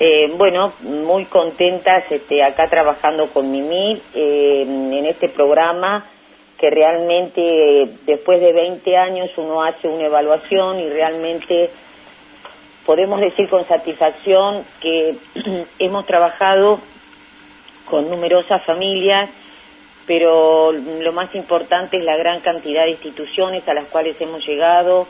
Eh, bueno, muy contentas este, acá trabajando con Mimi eh, en este programa que realmente después de 20 años uno hace una evaluación y realmente podemos decir con satisfacción que hemos trabajado con numerosas familias, pero lo más importante es la gran cantidad de instituciones a las cuales hemos llegado,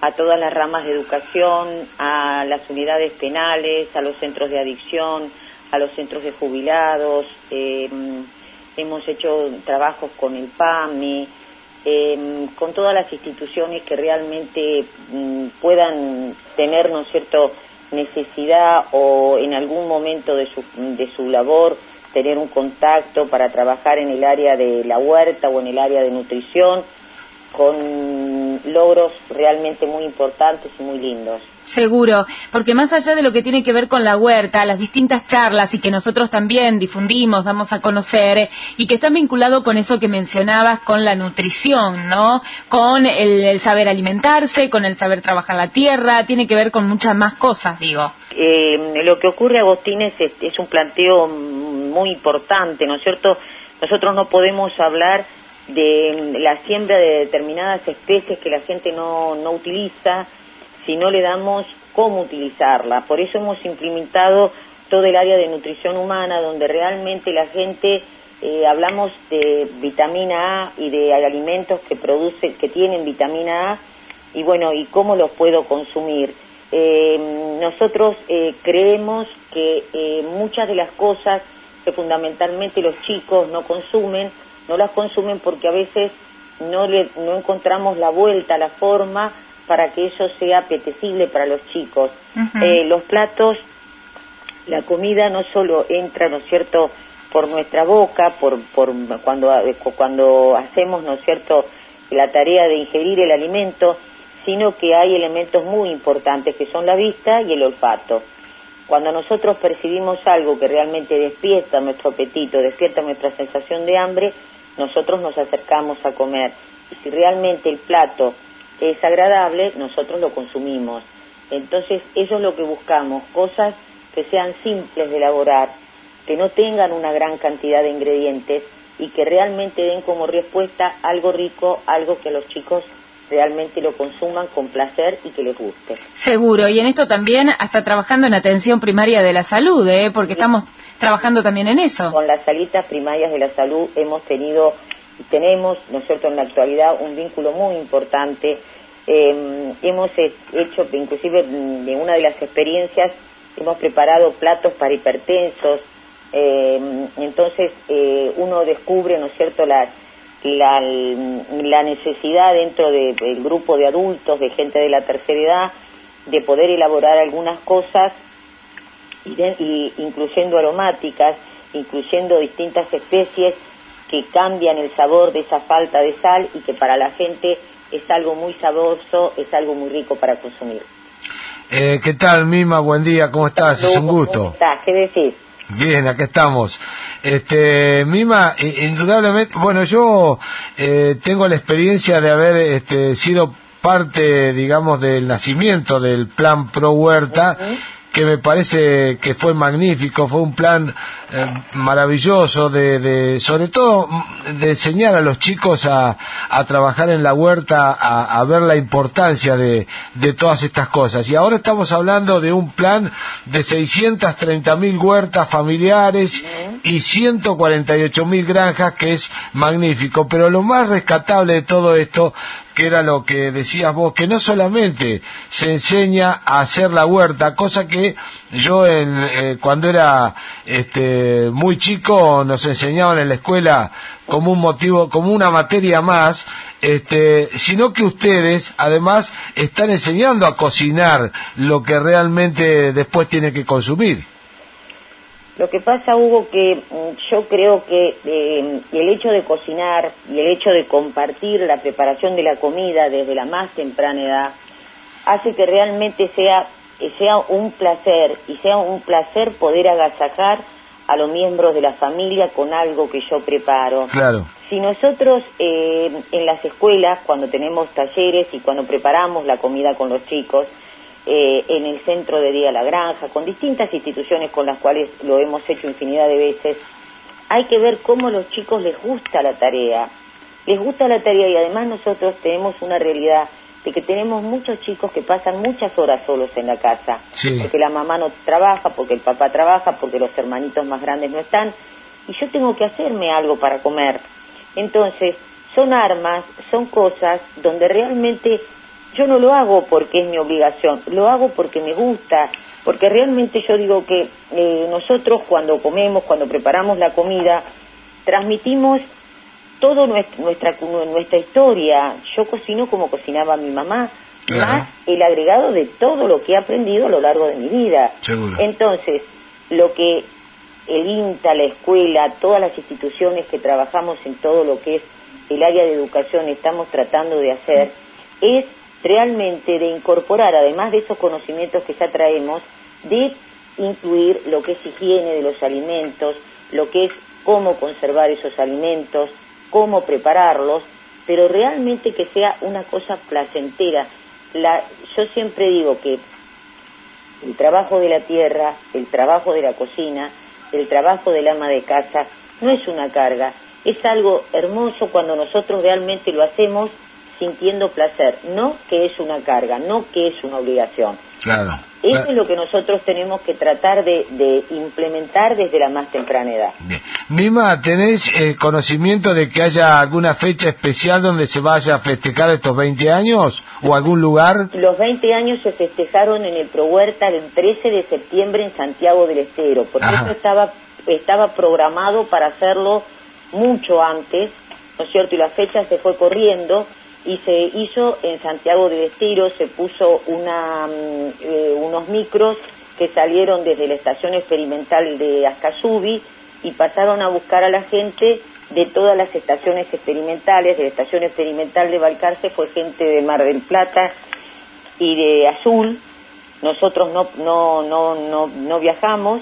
a todas las ramas de educación, a las unidades penales, a los centros de adicción, a los centros de jubilados. Eh, hemos hecho trabajos con el PAMI, eh, con todas las instituciones que realmente mm, puedan tener, ¿no es cierto?, necesidad o en algún momento de su, de su labor tener un contacto para trabajar en el área de la huerta o en el área de nutrición con logros realmente muy importantes y muy lindos. Seguro, porque más allá de lo que tiene que ver con la huerta, las distintas charlas y que nosotros también difundimos, damos a conocer, y que están vinculados con eso que mencionabas, con la nutrición, ¿no? Con el, saber alimentarse, con el saber trabajar la tierra, tiene que ver con muchas más cosas, digo. Eh, lo que ocurre, Agustín, es, es un planteo muy importante, ¿no es cierto? Nosotros no podemos hablar de la siembra de determinadas especies que la gente no, no utiliza si no le damos cómo utilizarla. Por eso hemos implementado todo el área de nutrición humana, donde realmente la gente eh, hablamos de vitamina A y de alimentos que producen, que tienen vitamina A, y bueno, y cómo los puedo consumir. Eh, nosotros eh, creemos que muchas de las cosas que fundamentalmente los chicos no consumen, no las consumen porque a veces no, le, no encontramos la vuelta, la forma para que eso sea apetecible para los chicos. Eh, los platos, la comida no solo entra, ¿no es cierto?, por nuestra boca, por, por cuando, eh, cuando hacemos, ¿no es cierto?, la tarea de ingerir el alimento, sino que hay elementos muy importantes que son la vista y el olfato. Cuando nosotros percibimos algo que realmente despierta nuestro apetito, despierta nuestra sensación de hambre, nosotros nos acercamos a comer. Y si realmente el plato es agradable, nosotros lo consumimos. Entonces, eso es lo que buscamos, cosas que sean simples de elaborar, que no tengan una gran cantidad de ingredientes y que realmente den como respuesta algo rico, algo que los chicos realmente lo consuman con placer y que les guste. Seguro, y en esto también hasta trabajando en atención primaria de la salud, ¿eh? porque estamos trabajando también en eso. Con las salitas primarias de la salud hemos tenido y tenemos, ¿no es cierto?, en la actualidad un vínculo muy importante. Eh, hemos hecho, inclusive mm, de una de las experiencias, hemos preparado platos para hipertensos, eh, entonces eh, uno descubre, ¿no es cierto?, la, la necesidad dentro del grupo de adultos, de gente de la tercera edad, de poder elaborar algunas cosas y, incluyendo aromáticas, incluyendo distintas especies que cambian el sabor de esa falta de sal y que para la gente es algo muy sabroso, es algo muy rico para consumir. Eh, ¿Qué tal, Mima? Buen día, ¿cómo estás? es un gusto. ¿Cómo estás? ¿Qué decís? Bien, acá estamos. Este, Mima, indudablemente, bueno, yo eh, tengo la experiencia de haber este, sido parte, digamos, del nacimiento del plan Pro Huerta que me parece que fue magnífico, fue un plan eh, maravilloso de, sobre todo de enseñar a los chicos a, trabajar en la huerta, a, ver la importancia de, todas estas cosas. Y ahora estamos hablando de un plan de 630 mil huertas familiares y 148 mil granjas, que es magnífico. Pero lo más rescatable de todo esto que era lo que decías vos, que no solamente se enseña a hacer la huerta, cosa que yo en, eh, cuando era este, muy chico nos enseñaban en la escuela como un motivo, como una materia más, este, sino que ustedes además están enseñando a cocinar lo que realmente después tiene que consumir. Lo que pasa, Hugo, que mm, yo creo que eh, el hecho de cocinar y el hecho de compartir la preparación de la comida desde la más temprana edad hace que realmente sea, sea un placer y sea un placer poder agasajar a los miembros de la familia con algo que yo preparo. Claro. Si nosotros eh, en las escuelas, cuando tenemos talleres y cuando preparamos la comida con los chicos, eh, en el centro de Día La Granja, con distintas instituciones con las cuales lo hemos hecho infinidad de veces, hay que ver cómo a los chicos les gusta la tarea. Les gusta la tarea y además nosotros tenemos una realidad de que tenemos muchos chicos que pasan muchas horas solos en la casa, porque la mamá no trabaja, porque el papá trabaja, porque los hermanitos más grandes no están, y yo tengo que hacerme algo para comer. Entonces, son armas, son cosas donde realmente yo no lo hago porque es mi obligación, lo hago porque me gusta, porque realmente yo digo que eh, nosotros cuando comemos, cuando preparamos la comida, transmitimos todo nuestra, nuestra historia. Yo cocino como cocinaba mi mamá, más el agregado de todo lo que he aprendido a lo largo de mi vida. Entonces, lo que el INTA, la escuela, todas las instituciones que trabajamos en todo lo que es el área de educación estamos tratando de hacer es realmente de incorporar, además de esos conocimientos que ya traemos, de incluir lo que es higiene de los alimentos, lo que es cómo conservar esos alimentos, cómo prepararlos, pero realmente que sea una cosa placentera. La, yo siempre digo que el trabajo de la tierra, el trabajo de la cocina, el trabajo del ama de casa no es una carga, es algo hermoso cuando nosotros realmente lo hacemos sintiendo placer, no que es una carga, no que es una obligación. Claro. Eso es lo que nosotros tenemos que tratar de, implementar desde la más temprana edad. Bien. Mima, ¿tenés eh, conocimiento de que haya alguna fecha especial donde se vaya a festejar estos 20 años o algún lugar? Los 20 años se festejaron en el Pro Huerta el 13 de septiembre en Santiago del Estero, porque eso estaba, estaba programado para hacerlo mucho antes, ¿no es cierto? Y la fecha se fue corriendo y se hizo en Santiago de Estero, se puso una, mm, eh, unos micros que salieron desde la estación experimental de Ascasubi y pasaron a buscar a la gente de todas las estaciones experimentales, de la estación experimental de Balcarce fue gente de Mar del Plata y de Azul, nosotros no, no, no, no, no viajamos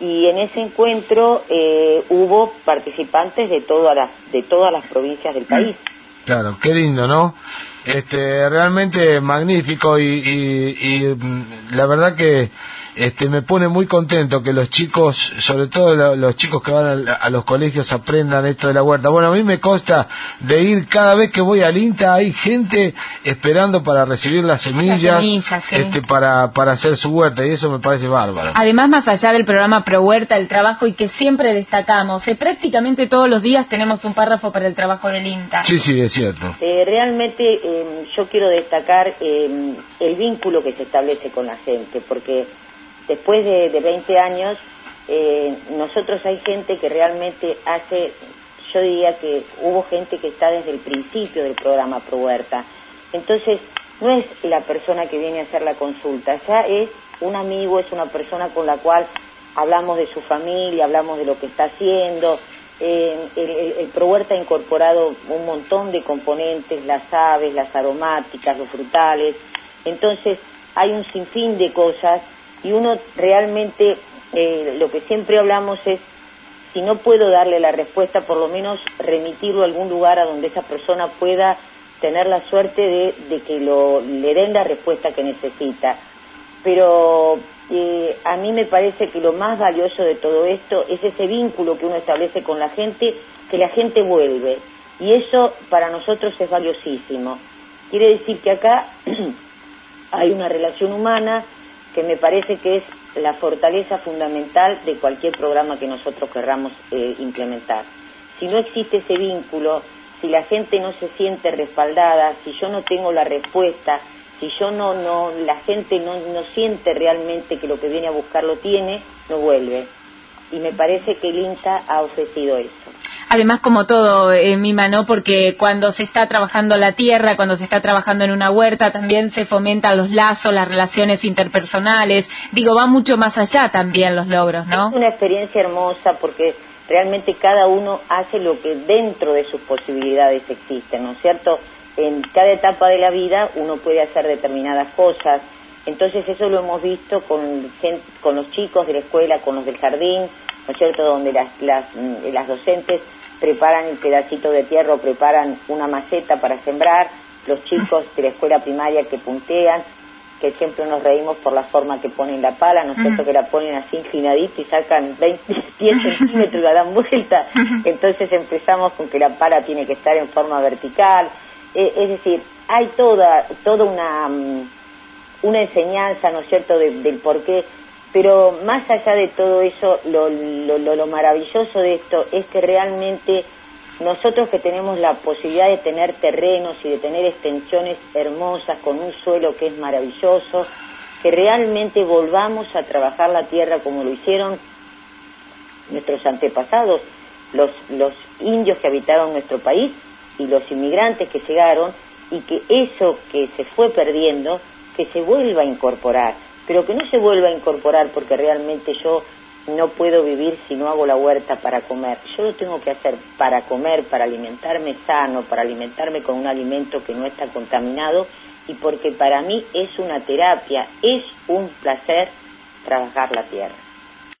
y en ese encuentro eh, hubo participantes de todas las de todas las provincias del país. Claro, qué lindo, ¿no? Este, realmente magnífico y, y, y mm, la verdad que este, me pone muy contento que los chicos, sobre todo los chicos que van a, los colegios, aprendan esto de la huerta. Bueno, a mí me consta de ir cada vez que voy al INTA, hay gente esperando para recibir las semillas, este, para, para hacer su huerta, y eso me parece bárbaro. Además, más allá del programa Pro Huerta, el trabajo y que siempre destacamos, eh, prácticamente todos los días tenemos un párrafo para el trabajo del INTA. Sí, sí, es cierto. Eh, realmente em, yo quiero destacar em, el vínculo que se establece con la gente, porque después de, de 20 años, eh, nosotros hay gente que realmente hace, yo diría que hubo gente que está desde el principio del programa Pro Huerta. Entonces, no es la persona que viene a hacer la consulta, ya es un amigo, es una persona con la cual hablamos de su familia, hablamos de lo que está haciendo. Eh, el, el, Pro Huerta ha incorporado un montón de componentes, las aves, las aromáticas, los frutales. Entonces, hay un sinfín de cosas y uno realmente eh, lo que siempre hablamos es si no puedo darle la respuesta por lo menos remitirlo a algún lugar a donde esa persona pueda tener la suerte de, que lo, le den la respuesta que necesita. Pero eh, a mí me parece que lo más valioso de todo esto es ese vínculo que uno establece con la gente que la gente vuelve. Y eso para nosotros es valiosísimo. Quiere decir que acá hay una relación humana que me parece que es la fortaleza fundamental de cualquier programa que nosotros querramos eh, implementar. Si no existe ese vínculo, si la gente no se siente respaldada, si yo no tengo la respuesta, si yo no, no, la gente no, no siente realmente que lo que viene a buscar lo tiene, no vuelve. Y me parece que el INTA ha ofrecido eso. Además, como todo, eh, Mima, ¿no? Porque cuando se está trabajando la tierra, cuando se está trabajando en una huerta, también se fomentan los lazos, las relaciones interpersonales. Digo, va mucho más allá también los logros, ¿no? Es una experiencia hermosa porque realmente cada uno hace lo que dentro de sus posibilidades existe, ¿no es cierto? En cada etapa de la vida uno puede hacer determinadas cosas. Entonces eso lo hemos visto con, con los chicos de la escuela, con los del jardín, ¿no es cierto?, donde las, las, mm, las docentes preparan el pedacito de tierra o preparan una maceta para sembrar, los chicos de la escuela primaria que puntean, que siempre nos reímos por la forma que ponen la pala, ¿no es cierto? Que la ponen así inclinadita y sacan 20, 10 centímetros y la dan vuelta. Entonces empezamos con que la pala tiene que estar en forma vertical. Eh, es decir, hay toda, toda una, mm, una enseñanza, ¿no es cierto?, del por qué. Pero más allá de todo eso, lo, lo, lo maravilloso de esto es que realmente nosotros que tenemos la posibilidad de tener terrenos y de tener extensiones hermosas con un suelo que es maravilloso, que realmente volvamos a trabajar la tierra como lo hicieron nuestros antepasados, los, los indios que habitaron nuestro país y los inmigrantes que llegaron, y que eso que se fue perdiendo, que se vuelva a incorporar, pero que no se vuelva a incorporar porque realmente yo no puedo vivir si no hago la huerta para comer. Yo lo tengo que hacer para comer, para alimentarme sano, para alimentarme con un alimento que no está contaminado y porque para mí es una terapia, es un placer trabajar la tierra.